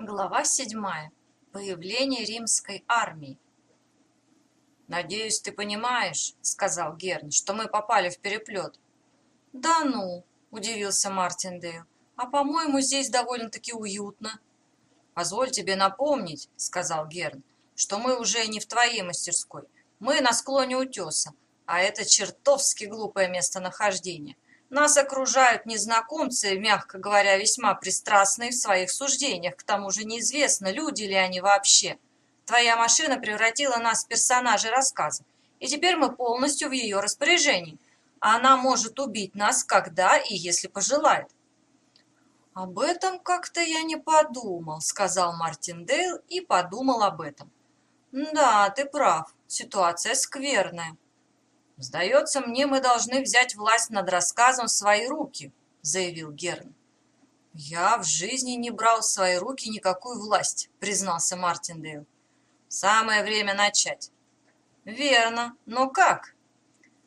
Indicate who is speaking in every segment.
Speaker 1: Глава седьмая. Появление римской армии.
Speaker 2: «Надеюсь, ты понимаешь, — сказал Герн, — что мы попали в переплет».
Speaker 1: «Да ну!» — удивился Мартиндейл. «А, по-моему, здесь довольно-таки уютно».
Speaker 2: «Позволь тебе напомнить, — сказал Герн, — что мы уже не в твоей мастерской. Мы на склоне утеса, а это чертовски глупое местонахождение. Нас окружают незнакомцы, мягко говоря, весьма пристрастные в своих суждениях. К тому же неизвестно, люди ли они вообще. Твоя машина превратила нас в персонажей рассказа, и теперь мы полностью в ее распоряжении. Она может убить нас когда и если пожелает.
Speaker 1: «Об этом как-то я не подумал», — сказал Мартин Дейл и подумал об этом. «Да, ты прав, ситуация скверная».
Speaker 2: «Сдается мне, мы должны взять власть над рассказом в свои руки», — заявил Герн.
Speaker 1: «Я в жизни не брал в свои руки никакую власть», — признался Мартиндейл.
Speaker 2: «Самое время начать».
Speaker 1: «Верно. Но как?»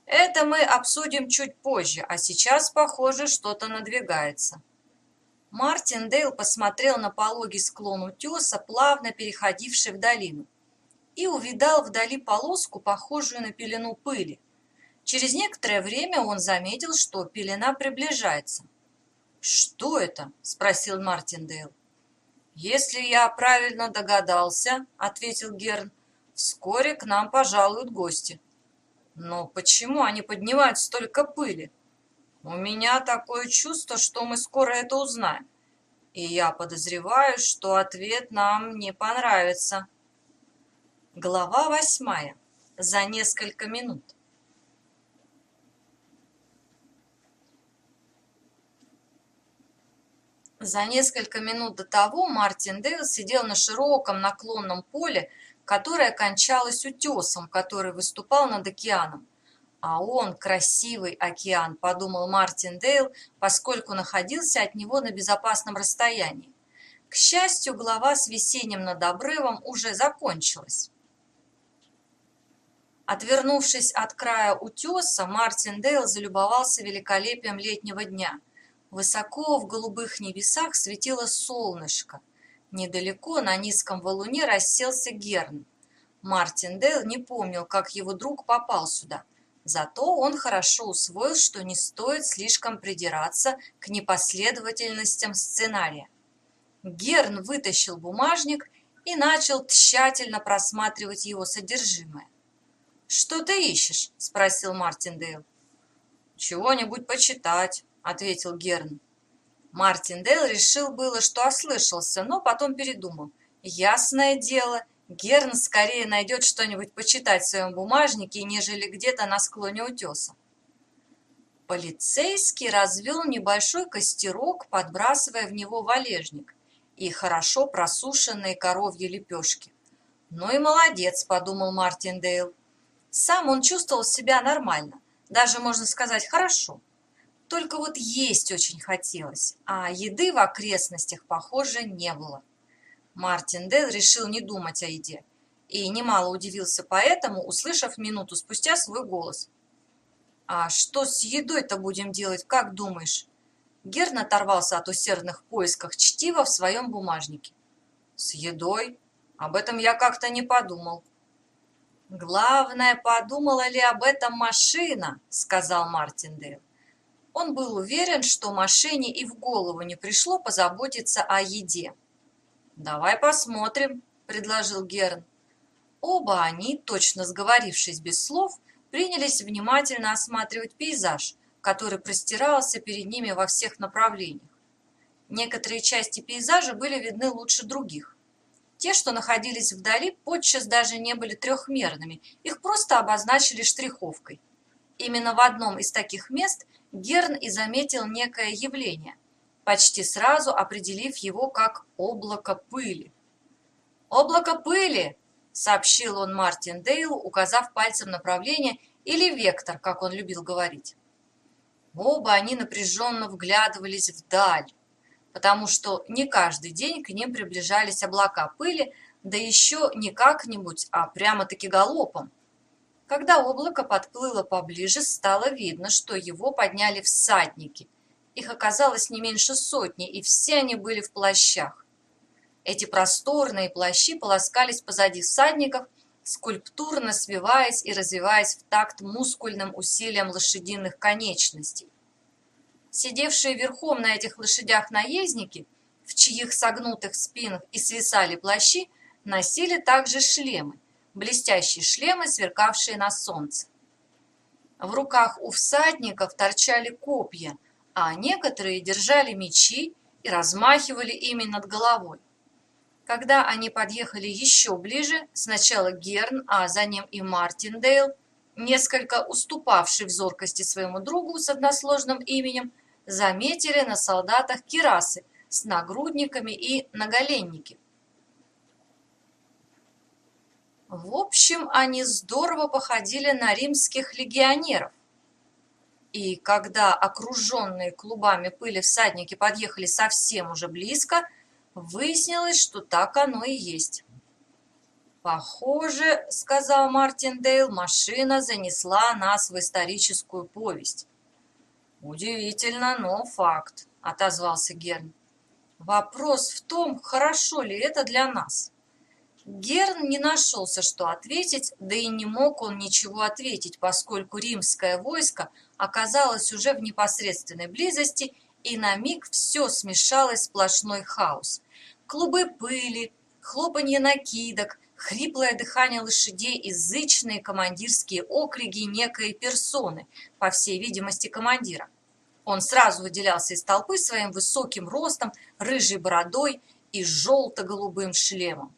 Speaker 2: «Это мы обсудим чуть позже, а сейчас, похоже, что-то надвигается».
Speaker 1: Мартиндейл посмотрел на пологий склон утеса, плавно переходивший в долину, и увидал вдали полоску, похожую на пелену пыли. Через некоторое время он заметил, что пелена приближается.
Speaker 2: «Что это?» – спросил Мартиндейл. «Если я правильно догадался», – ответил Герн, – «вскоре к нам пожалуют гости». «Но почему они поднимают столько пыли?» «У меня такое чувство, что мы скоро это узнаем. И я подозреваю, что ответ нам не понравится».
Speaker 1: Глава восьмая. За несколько минут. За несколько минут до того Мартин Дейл сидел на широком наклонном поле, которое кончалось утесом, который выступал над океаном. А он, красивый океан, подумал Мартин Дейл, поскольку находился от него на безопасном расстоянии. К счастью, глава с весенним над обрывом уже закончилась. Отвернувшись от края утеса, Мартин Дейл залюбовался великолепием летнего дня – Высоко в голубых небесах светило солнышко. Недалеко на низком валуне расселся Герн. Мартин Дейл не помнил, как его друг попал сюда. Зато он хорошо усвоил, что не стоит слишком придираться к непоследовательностям сценария. Герн вытащил бумажник и начал тщательно просматривать его содержимое. «Что ты ищешь?» – спросил Мартин Дейл.
Speaker 2: «Чего-нибудь почитать», — ответил Герн.
Speaker 1: Мартин Дейл решил было, что ослышался, но потом передумал. Ясное дело, Герн скорее найдет что-нибудь почитать в своем бумажнике, нежели где-то на склоне утеса. Полицейский развел небольшой костерок, подбрасывая в него валежник и хорошо просушенные коровьи лепешки. «Ну и молодец», — подумал Мартин Дейл. Сам он чувствовал себя нормально, даже, можно сказать, хорошо. Только вот есть очень хотелось, а еды в окрестностях, похоже, не было. Мартин Дейл решил не думать о еде и немало удивился поэтому, услышав минуту спустя свой голос. «А что с едой-то будем делать, как думаешь?» Герн оторвался от усердных поисков чтива в своем бумажнике.
Speaker 2: «С едой? Об этом я как-то не подумал».
Speaker 1: «Главное, подумала ли об этом машина?» — сказал Мартин Дейл. Он был уверен, что машине и в голову не пришло позаботиться о еде. «Давай посмотрим», — предложил Герн. Оба они, точно сговорившись без слов, принялись внимательно осматривать пейзаж, который простирался перед ними во всех направлениях. Некоторые части пейзажа были видны лучше других. Те, что находились вдали, подчас даже не были трехмерными, их просто обозначили штриховкой. Именно в одном из таких мест Герн и заметил некое явление, почти сразу определив его как облако пыли. «Облако пыли!» — сообщил он Мартин Дейлу, указав пальцем направление или вектор, как он любил говорить. Оба они напряженно вглядывались вдаль, потому что не каждый день к ним приближались облака пыли, да еще не как-нибудь, а прямо-таки галопом. Когда облако подплыло поближе, стало видно, что его подняли всадники. Их оказалось не меньше сотни, и все они были в плащах. Эти просторные плащи полоскались позади всадников, скульптурно свиваясь и развиваясь в такт мускульным усилиям лошадиных конечностей. Сидевшие верхом на этих лошадях наездники, в чьих согнутых спинах и свисали плащи, носили также шлемы, блестящие шлемы, сверкавшие на солнце. В руках у всадников торчали копья, а некоторые держали мечи и размахивали ими над головой. Когда они подъехали еще ближе, сначала Герн, а за ним и Мартиндейл, несколько уступавший в зоркости своему другу с односложным именем, заметили на солдатах кирасы с нагрудниками и наголенники. В общем, они здорово походили на римских легионеров. И когда окруженные клубами пыли всадники подъехали совсем уже близко, выяснилось, что так оно и есть. «Похоже, — сказал Мартин Дейл, — машина занесла нас в историческую повесть. «Удивительно, но факт», — отозвался Герн. «Вопрос в том, хорошо ли это для нас». Герн не нашелся, что ответить, да и не мог он ничего ответить, поскольку римское войско оказалось уже в непосредственной близости, и на миг все смешалось в сплошной хаос. Клубы пыли, хлопанье накидок, хриплое дыхание лошадей и командирские окрики некой персоны, по всей видимости, командира. Он сразу выделялся из толпы своим высоким ростом, рыжей бородой и желто-голубым шлемом.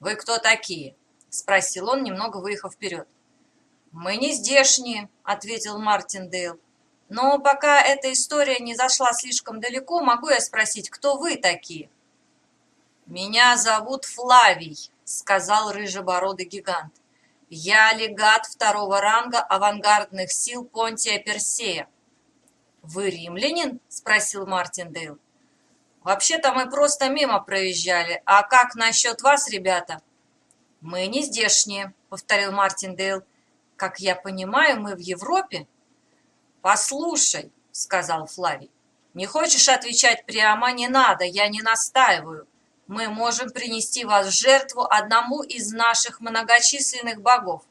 Speaker 1: «Вы кто такие?» – спросил он, немного выехав вперед. «Мы не здешние», – ответил Мартин Дейл. «Но пока эта история не зашла слишком далеко, могу я спросить, кто вы такие?» «Меня зовут Флавий», — сказал рыжебородый гигант. «Я легат второго ранга авангардных сил Понтия Персея». «Вы римлянин?» — спросил Мартиндейл. «Вообще-то мы просто мимо проезжали. А как насчет вас, ребята?» «Мы не здешние», — повторил Мартиндейл. «Как я понимаю, мы в Европе?» «Послушай», — сказал Флавий. «Не хочешь отвечать прямо? Не надо, я не настаиваю мы можем принести вас в жертву одному из наших многочисленных богов.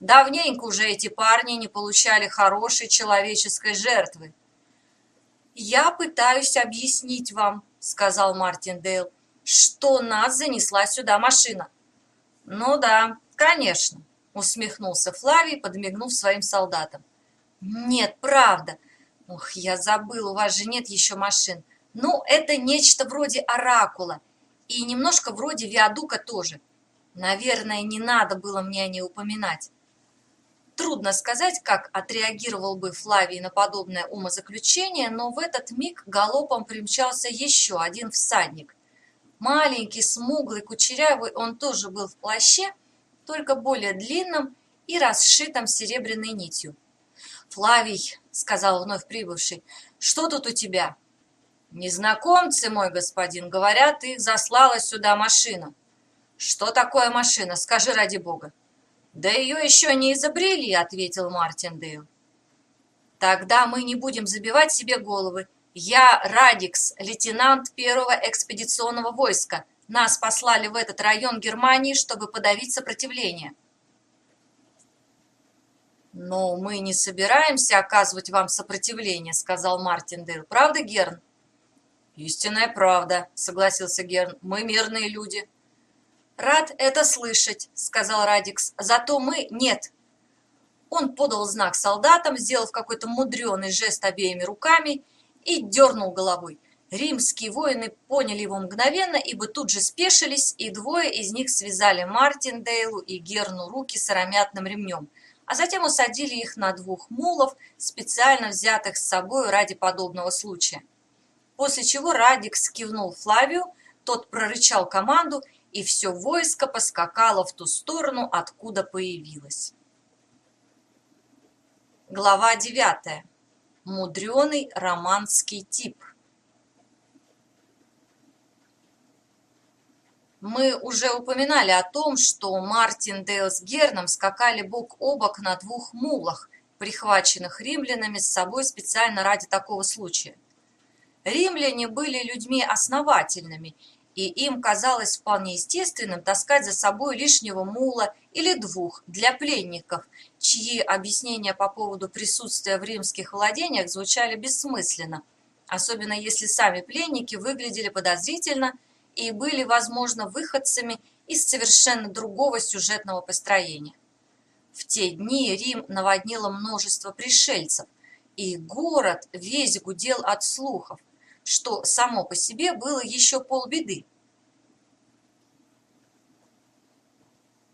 Speaker 1: Давненько уже эти парни не получали хорошей человеческой жертвы. «Я пытаюсь объяснить вам», — сказал Мартин Дейл, «что нас занесла сюда машина». «Ну да, конечно», — усмехнулся Флавий, подмигнув своим солдатам. «Нет, правда. Ох, я забыл, у вас же нет еще машин. Ну, это нечто вроде оракула и немножко вроде виадука тоже. Наверное, не надо было мне о ней упоминать. Трудно сказать, как отреагировал бы Флавий на подобное умозаключение, но в этот миг галопом примчался еще один всадник. Маленький, смуглый, кучерявый, он тоже был в плаще, только более длинном и расшитом серебряной нитью. «Флавий», — сказал вновь прибывший, — «что тут у тебя?» Незнакомцы, мой господин, говорят, их заслала сюда машина. Что такое машина, скажи ради бога. Да ее еще не изобрели, ответил Мартин Дейл. Тогда мы не будем забивать себе головы. Я Радикс, лейтенант первого экспедиционного войска. Нас послали в этот район Германии, чтобы подавить сопротивление. «Но мы не собираемся оказывать вам сопротивление», — сказал Мартин Дейл. «Правда, Герн?» «Истинная правда», — согласился Герн. «Мы мирные люди». «Рад это слышать», — сказал Радикс. «Зато мы нет». Он подал знак солдатам, сделав какой-то мудреный жест обеими руками и дернул головой. Римские воины поняли его мгновенно, ибо тут же спешились, и двое из них связали Мартиндейлу и Герну руки сыромятным ремнем, а затем усадили их на двух мулов, специально взятых с собой ради подобного случая после чего Радикс кивнул Флавию, тот прорычал команду, и все войско поскакало в ту сторону, откуда появилось. Глава 9. Мудреный романский тип. Мы уже упоминали о том, что Мартин Дейл с Герном скакали бок о бок на двух мулах, прихваченных римлянами с собой специально ради такого случая. Римляне были людьми основательными, и им казалось вполне естественным таскать за собой лишнего мула или двух для пленников, чьи объяснения по поводу присутствия в римских владениях звучали бессмысленно, особенно если сами пленники выглядели подозрительно и были, возможно, выходцами из совершенно другого сюжетного построения. В те дни Рим наводнило множество пришельцев, и город весь гудел от слухов, что само по себе было еще полбеды.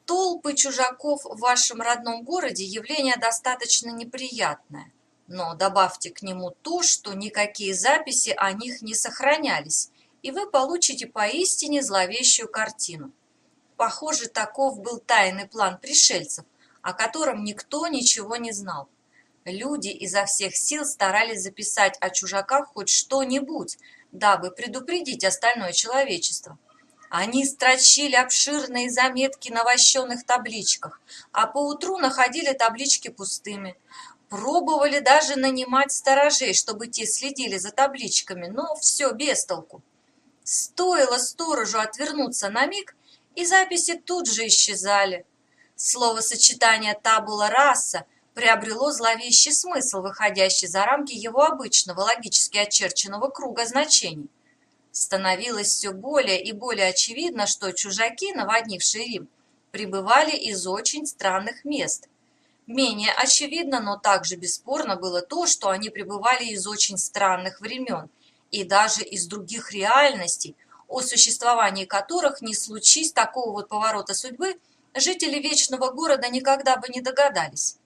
Speaker 1: Толпы чужаков в вашем родном городе явление достаточно неприятное, но добавьте к нему то, что никакие записи о них не сохранялись, и вы получите поистине зловещую картину. Похоже, таков был тайный план пришельцев, о котором никто ничего не знал. Люди изо всех сил старались записать о чужаках хоть что-нибудь, дабы предупредить остальное человечество. Они строчили обширные заметки на вощенных табличках, а поутру находили таблички пустыми. Пробовали даже нанимать сторожей, чтобы те следили за табличками, но все без толку. Стоило сторожу отвернуться на миг, и записи тут же исчезали. Словосочетание «табула раса» приобрело зловещий смысл, выходящий за рамки его обычного логически очерченного круга значений. Становилось все более и более очевидно, что чужаки, наводнившие Рим, прибывали из очень странных мест. Менее очевидно, но также бесспорно было то, что они пребывали из очень странных времен и даже из других реальностей, о существовании которых не случись такого вот поворота судьбы – жители Вечного Города никогда бы не догадались.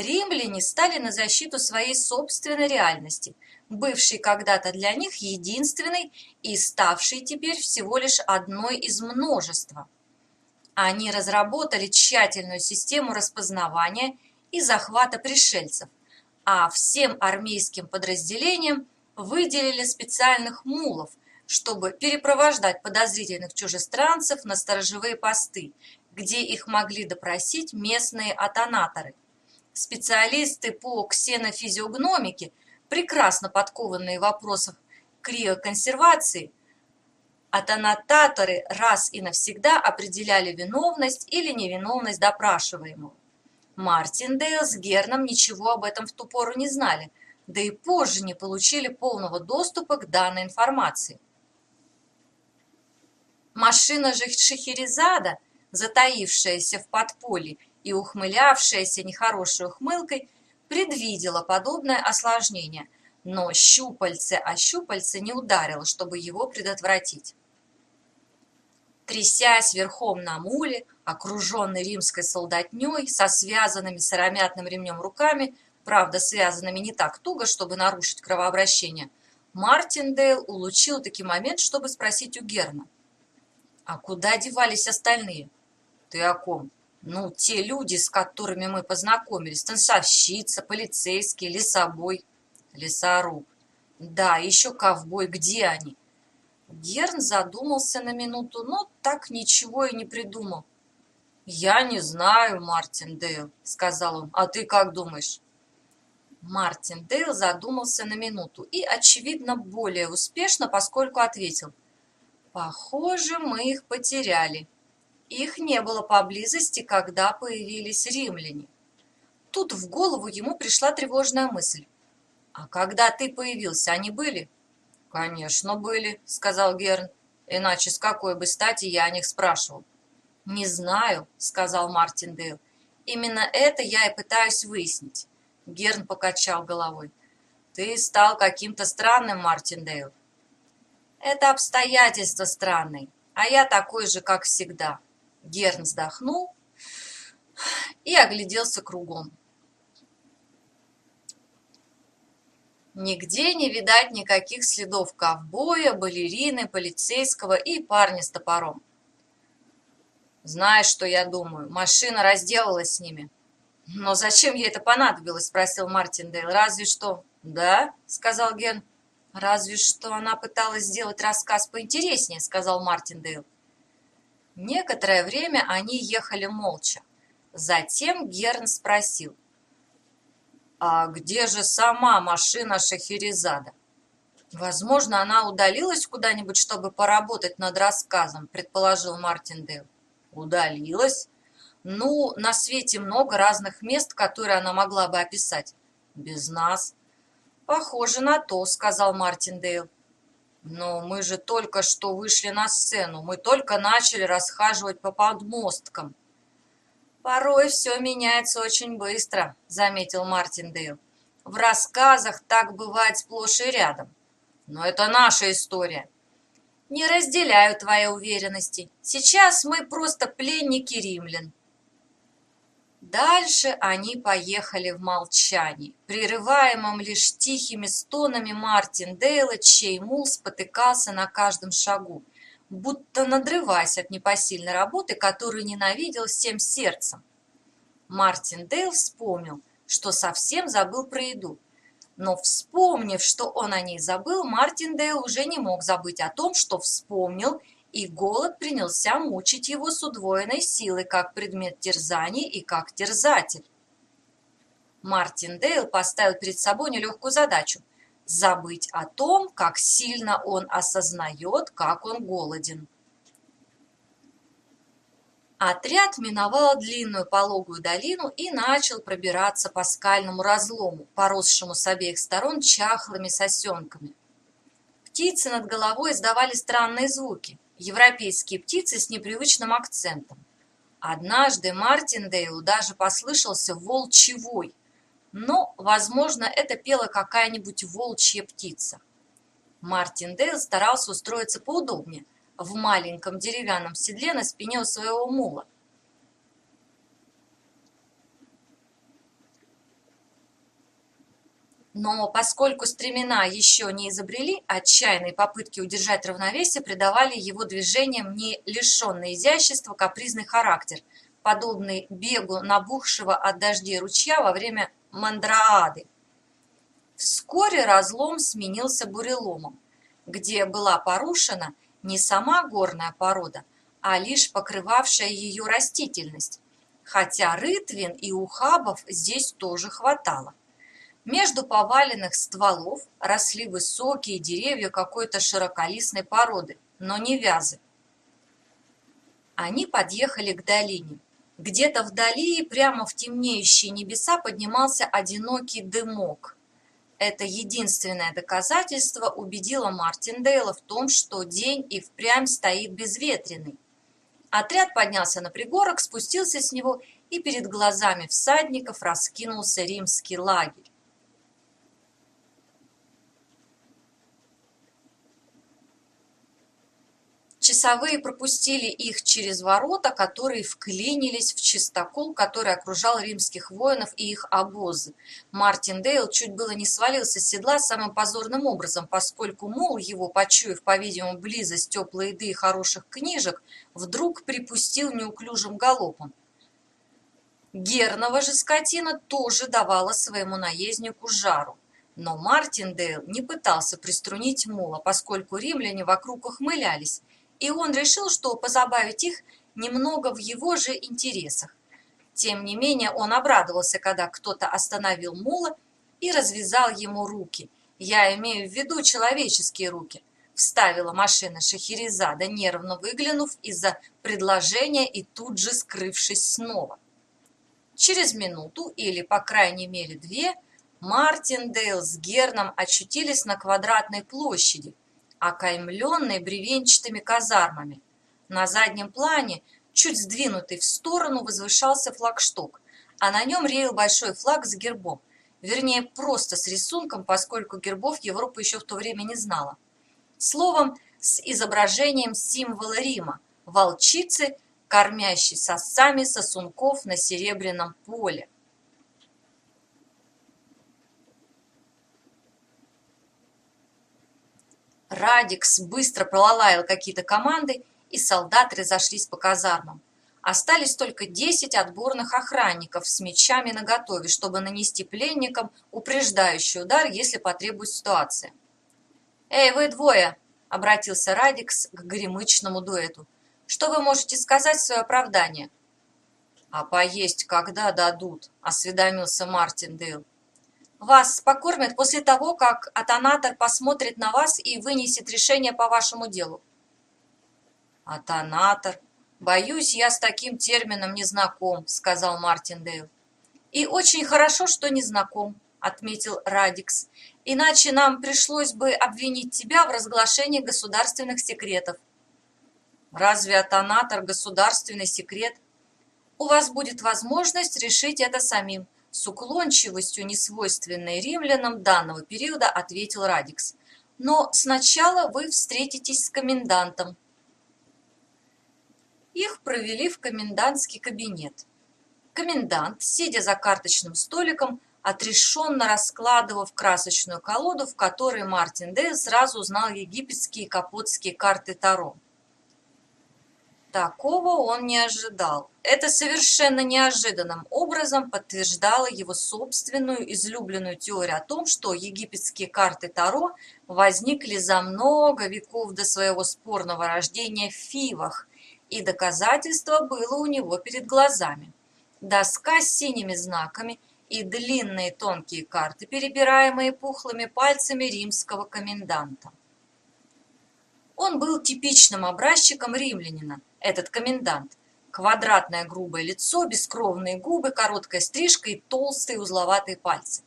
Speaker 1: Римляне стали на защиту своей собственной реальности, бывшей когда-то для них единственной и ставшей теперь всего лишь одной из множества. Они разработали тщательную систему распознавания и захвата пришельцев, а всем армейским подразделениям выделили специальных мулов, чтобы перепровождать подозрительных чужестранцев на сторожевые посты где их могли допросить местные атонаторы. Специалисты по ксенофизиогномике, прекрасно подкованные в вопросах криоконсервации, атонататоры раз и навсегда определяли виновность или невиновность допрашиваемого. Мартин Дейл с Герном ничего об этом в ту пору не знали, да и позже не получили полного доступа к данной информации. Машина же Шахерезада затаившаяся в подполье и ухмылявшаяся нехорошей ухмылкой, предвидела подобное осложнение, но щупальце о щупальце не ударило, чтобы его предотвратить. Трясясь верхом на муле, окруженный римской солдатней, со связанными сыромятным ремнем руками, правда, связанными не так туго, чтобы нарушить кровообращение, Мартин Дейл улучил таки момент, чтобы спросить у Герна. «А куда девались остальные?» Ты о ком? Ну, те люди, с которыми мы познакомились, танцовщица, полицейский, лесобой, лесоруб. Да, еще ковбой, где они? Герн задумался на минуту, но так ничего и не придумал. «Я не знаю, Мартин Дейл», — сказал он. «А ты как думаешь?» Мартин Дейл задумался на минуту и, очевидно, более успешно, поскольку ответил. «Похоже, мы их потеряли. Их не было поблизости, когда появились римляне. Тут в голову ему пришла тревожная мысль. «А когда ты появился, они были?» «Конечно, были», — сказал Герн. «Иначе с какой бы стати я о них спрашивал?» «Не знаю», — сказал Мартин Дейл. «Именно это я и пытаюсь выяснить». Герн покачал головой. «Ты стал каким-то странным, Мартин Дейл». «Это обстоятельства странные, а я такой же, как всегда». Герн вздохнул и огляделся кругом. Нигде не видать никаких следов ковбоя, балерины, полицейского и парня с топором. Знаешь, что я думаю? Машина разделалась с ними. Но зачем ей это понадобилось? Спросил Мартиндейл. Разве что... Да, сказал Ген. Разве что она пыталась сделать рассказ поинтереснее, сказал Мартиндейл. Некоторое время они ехали молча. Затем Герн спросил, «А где же сама машина Шахерезада?» Возможно, она удалилась куда-нибудь, чтобы поработать над рассказом, предположил Мартиндейл. Удалилась? Ну, на свете много разных мест, которые она могла бы описать. Без нас. Похоже на то, сказал Мартиндейл. Но мы же только что вышли на сцену, мы только начали расхаживать по подмосткам. Порой все меняется очень быстро, заметил Мартиндейл. В рассказах так бывает сплошь и рядом. Но это наша история. Не разделяю твоей уверенности. Сейчас мы просто пленники римлян. Дальше они поехали в молчании, прерываемом лишь тихими стонами Мартин Дейла, чей мул спотыкался на каждом шагу, будто надрываясь от непосильной работы, которую ненавидел всем сердцем. Мартин Дейл вспомнил, что совсем забыл про еду, но вспомнив, что он о ней забыл, Мартин Дейл уже не мог забыть о том, что вспомнил, и голод принялся мучить его с удвоенной силой, как предмет терзаний и как терзатель. Мартин Дейл поставил перед собой нелегкую задачу – забыть о том, как сильно он осознает, как он голоден. Отряд миновал длинную пологую долину и начал пробираться по скальному разлому, поросшему с обеих сторон чахлыми сосенками. Птицы над головой издавали странные звуки, европейские птицы с непривычным акцентом. Однажды Мартиндейлу даже послышался волчий вой, но, возможно, это пела какая-нибудь волчья птица. Мартиндейл старался устроиться поудобнее – в маленьком деревянном седле на спине у своего мула. Но поскольку стремена еще не изобрели, отчаянные попытки удержать равновесие придавали его движениям не лишенный изящества капризный характер, подобный бегу набухшего от дождей ручья во время мандраады. Вскоре разлом сменился буреломом, где была порушена не сама горная порода, а лишь покрывавшая ее растительность, хотя рытвин и ухабов здесь тоже хватало. Между поваленных стволов росли высокие деревья какой-то широколистной породы, но не вязы. Они подъехали к долине. Где-то вдали, прямо в темнеющие небеса, поднимался одинокий дымок – это единственное доказательство убедило Мартиндейла в том, что день и впрямь стоит безветренный. Отряд поднялся на пригорок, спустился с него, и перед глазами всадников раскинулся римский лагерь. Часовые пропустили их через ворота, которые вклинились в чистокол, который окружал римских воинов и их обозы. Мартин Дейл чуть было не свалился с седла самым позорным образом, поскольку мол его, почуяв, по-видимому, близость теплой еды и хороших книжек, вдруг припустил неуклюжим галопом. Гернова же скотина тоже давала своему наезднику жару. Но Мартин Дейл не пытался приструнить мула, поскольку римляне вокруг ухмылялись, и он решил, что позабавить их немного в его же интересах. Тем не менее он обрадовался, когда кто-то остановил мула и развязал ему руки. Я имею в виду человеческие руки. Вставила машина Шахерезада, нервно выглянув из-за предложения и тут же скрывшись снова. Через минуту, или по крайней мере две, Мартин Дейл с Герном очутились на квадратной площади – окаймленной бревенчатыми казармами. На заднем плане, чуть сдвинутый в сторону, возвышался флагшток, а на нем реял большой флаг с гербом, вернее, просто с рисунком, поскольку гербов Европа еще в то время не знала. Словом, с изображением символа Рима – волчицы, кормящей сосами сосунков на серебряном поле. Радикс быстро пролаял какие-то команды, и солдаты разошлись по казармам. Остались только десять отборных охранников с мечами наготове, чтобы нанести пленникам упреждающий удар, если потребует ситуация. «Эй, вы двое!» — обратился Радикс к гремычному дуэту. «Что вы можете сказать в свое оправдание?» «А поесть когда дадут?» — осведомился Мартин Дейл. Вас покормят после того, как атонатор посмотрит на вас и вынесет решение по вашему делу.
Speaker 2: Атонатор? Боюсь, я с таким термином не знаком, сказал Мартин Дейл.
Speaker 1: И очень хорошо, что не знаком, отметил Радикс. Иначе нам пришлось бы обвинить тебя в разглашении государственных секретов.
Speaker 2: Разве атонатор государственный секрет?
Speaker 1: У вас будет возможность решить это самим, с уклончивостью, несвойственной римлянам данного периода, ответил Радикс. Но сначала вы встретитесь с комендантом. Их провели в комендантский кабинет. Комендант, сидя за карточным столиком, отрешенно раскладывав красочную колоду, в которой Мартин Дейл сразу узнал египетские и капотские карты Таро. Такого он не ожидал. Это совершенно неожиданным образом подтверждало его собственную излюбленную теорию о том, что египетские карты Таро возникли за много веков до своего спорного рождения в Фивах, и доказательство было у него перед глазами. Доска с синими знаками и длинные тонкие карты, перебираемые пухлыми пальцами римского коменданта. Он был типичным образчиком римлянина, этот комендант. Квадратное грубое лицо, бескровные губы, короткая стрижка и толстые узловатые пальцы.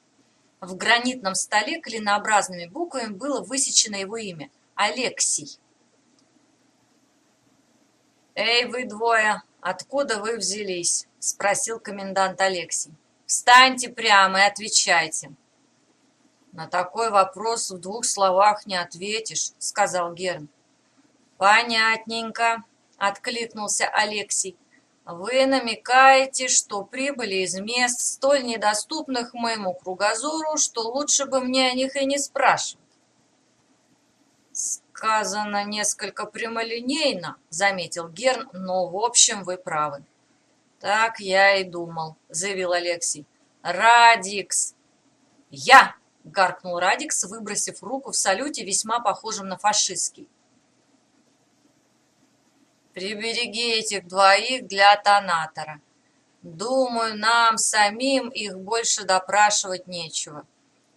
Speaker 1: В гранитном столе клинообразными буквами было высечено его имя – Алексий.
Speaker 2: «Эй, вы двое, откуда вы взялись?» – спросил комендант Алексий. «Встаньте прямо и отвечайте».
Speaker 1: «На такой вопрос в двух словах не ответишь», – сказал Герн.
Speaker 2: «Понятненько», — откликнулся Алексей. «Вы намекаете, что прибыли из мест, столь недоступных моему кругозору, что лучше бы мне о них и не спрашивать».
Speaker 1: «Сказано несколько прямолинейно», — заметил Герн, — «но в общем вы правы».
Speaker 2: «Так я и думал», — заявил Алексей. «Радикс!»
Speaker 1: «Я!» — гаркнул Радикс, выбросив руку в салюте, весьма похожем на фашистский.
Speaker 2: Прибереги этих двоих для тонатора. Думаю, нам самим их больше допрашивать нечего.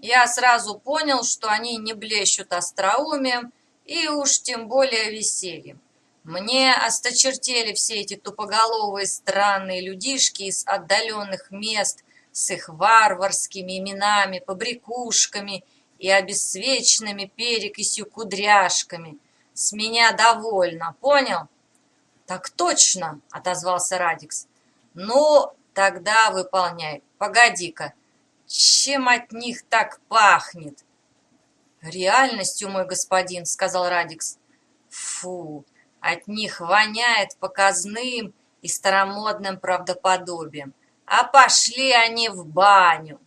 Speaker 2: Я сразу понял, что они не блещут остроумием и уж тем более весельем. Мне осточертели все эти тупоголовые странные людишки из отдаленных мест с их варварскими именами, побрякушками и обесцвеченными перекисью кудряшками. С меня довольно, понял?
Speaker 1: «Так точно!» — отозвался Радикс.
Speaker 2: «Ну, тогда выполняй. Погоди-ка, чем от них так пахнет?»
Speaker 1: «Реальностью, мой господин», — сказал Радикс.
Speaker 2: «Фу, от них воняет показным и старомодным правдоподобием. А пошли они в баню!»